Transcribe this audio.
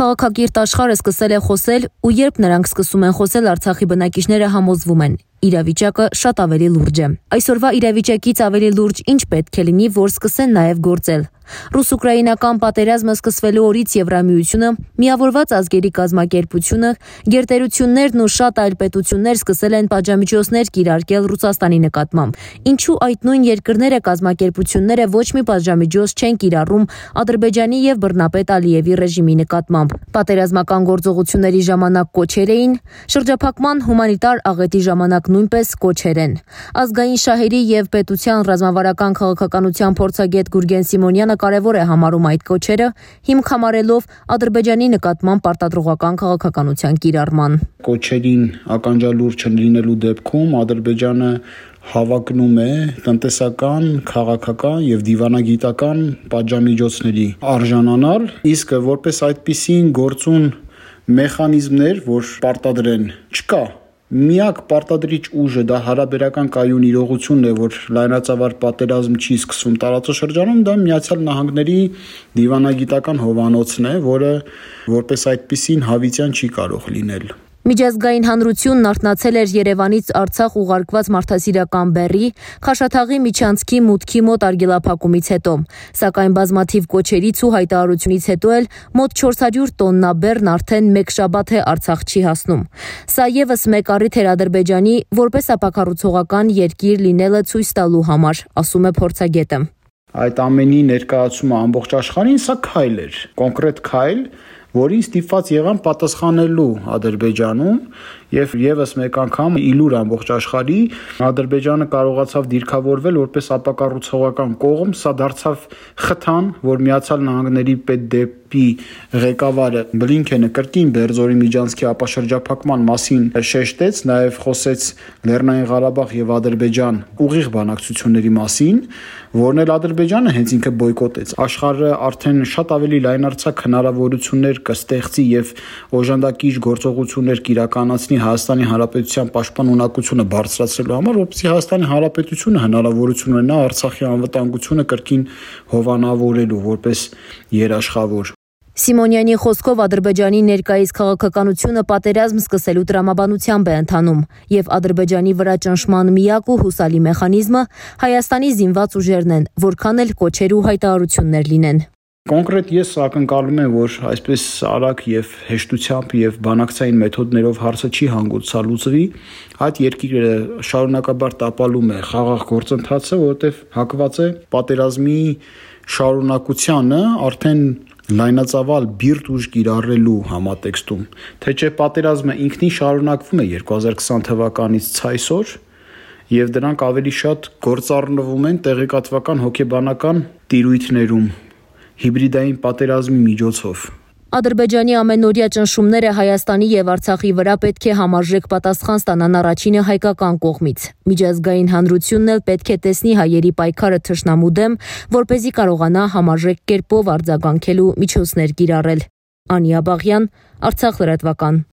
Քաղաքակիրթ աշխարհը սկսել է խոսել, ու երբ նրանք սկսում են խոսել, Արցախի բնակիչները համոզվում են, իրավիճակը շատ ավելի լուրջ է։ Այսօրվա իրավիճակից ավելի լուրջ ինչ պետք է լինի, որ սկսեն նաև գործել։ Ռուս-ուկրաինական պատերազմը սկսվելու օրից Եվրամիությունը, միավորված ազգերի կազմակերպությունը, գերտերություններն ու շատ այլ պետություններ սկսել են պատժամիջոցներ կիրարկել Ռուսաստանի նկատմամբ։ Ինչու այդ նույն երկրները կազմակերպությունները ոչ մի պատժամիջոց չեն կիրառում Ադրբեջանի եւ Բռնապետ Ալիևի ռեժիմի նկատմամբ։ Պատերազմական գործողությունների ժամանակ կոչեր էին, շրջափակման հումանիտար աղետի ժամանակ նույնպես կոչեր են։ Ազգային շահերի եւ պետության ռազմավարական քաղաքականության փորձագետ Գուրգեն Սիմոնյանը կարևոր է համարում այդ կոչերը, հիմք համարելով Ադրբեջանի նկատմամբ պարտադրողական քաղաքականության կիրառման։ Կոչերին ականջալուր չլինելու դեպքում Ադրբեջանը հավակնում է տնտեսական, քաղաքական եւ դիվանագիտական պատժամիջոցների արժանանալ, իսկ որպես այդպիսին գործուն մեխանիզմներ, որ պարտադրեն, չկա միակ պարտադրիչ ուժը դա հարաբերական կայուն իրողությունն է, որ լայնածավալ պատերազմ չի սկսվում տարածաշրջանում, դա Միացյալ Նահանգների դիվանագիտական հովանոցն է, որը որպես այդպեսին հավիտյան չի կարող լինել։ Միջազգային հանրությունն արթնացել էր Երևանից Արցախ ուղարկված մարդասիրական բեռի Խաշաթաղի միջանցքի մուտքի մոտ արգելափակումից հետո, սակայն բազմաթիվ կոչերից ու հայտարարությունից հետո էլ մոտ 400 տոննա բեռն արդեն մեկ շաբաթ է Արցախ չի հասնում։ Սա եւս մեկ առիթ էր Ադրբեջանի որպես ապակառուցողական երկիր լինելը ցույց տալու համար, ասում է փորձագետը։ Այդ ամենի ներկայացումը ամբողջ աշխարհին սա քայլ էր, կոնկրետ քայլ, որին ստիպված եղան պատասխանելու Ադրբեջանում եւ եւս մեկ անգամ իլուր ամբողջ աշխարհի Ադրբեջանը կարողացավ դիրքավորվել որպես ապակառուցողական կողմ, սա դարձավ խթան, որ Միացյալ Նահանգների պետդեպի ղեկավարը Բլինքենը կրկին Բերձորի միջանցքի ապաշրջափակման մասին շեշտեց, նաեւ խոսեց Լեռնային Ղարաբաղ եւ Ադրբեջան ուղիղ բանակցությունների մասին, որն էլ Ադրբեջանը հենց ինքը բոյկոտեց։ Աշխարհը արդեն շատ ավելի լայնարձակ հնարավորություններ կստեղծի եւ օժանդակիչ գործողություններ կիրականացնի Հայաստանի Հանրապետության պաշտպան ունակությունը բարձրացնելու համար, որպեսզի Հայաստանի Հանրապետությունը հնարավորություն ունենա Արցախի անվտանգությունը կրկին հովանավորելու որպես երաշխավոր Սիմոնյանի խոսքով Ադրբեջանի ներկայիս քաղաքականությունը պատերազմ սկսելու տրամաբանությամբ է ընթանում, եւ Ադրբեջանի վրա ճնշման միակ ու հուսալի մեխանիզմը Հայաստանի զինված ուժերն են, որքան էլ կոչեր ու հայտարարություններ լինեն։ Կոնկրետ ես ակնկալում եմ, որ այսպես արագ եւ հեշտությամբ եւ բանակցային մեթոդներով հարցը չի հանգուցալուծվի, այդ երկիրը շարունակաբար տապալում է խաղաղ գործընթացը, որովհետեւ հակված է պատերազմի շարունակությանը արդեն լայնածավալ բիրտ ուժ կիրառելու համատեքստում, թե չէ պատերազմը ինքնին շարունակվում է 2020 թվականից ցայսօր եւ դրանք ավելի շատ գործառնվում են տեղեկատվական հոգեբանական տիրույթներում հիբրիդային պատերազմի միջոցով։ Ադրբեջանի ամենօրյա ճնշումները Հայաստանի եւ Արցախի վրա պետք է համարժեք պատասխան ստանան առաջինը հայկական կողմից։ Միջազգային հանրությունն էլ պետք է տեսնի հայերի պայքարը թշնամու դեմ, որ เป զի կարողանա համարժեք կերպով արձագանքելու միջոցներ կիրառել։ Անիա Բաղյան, Արցախ լրատվական։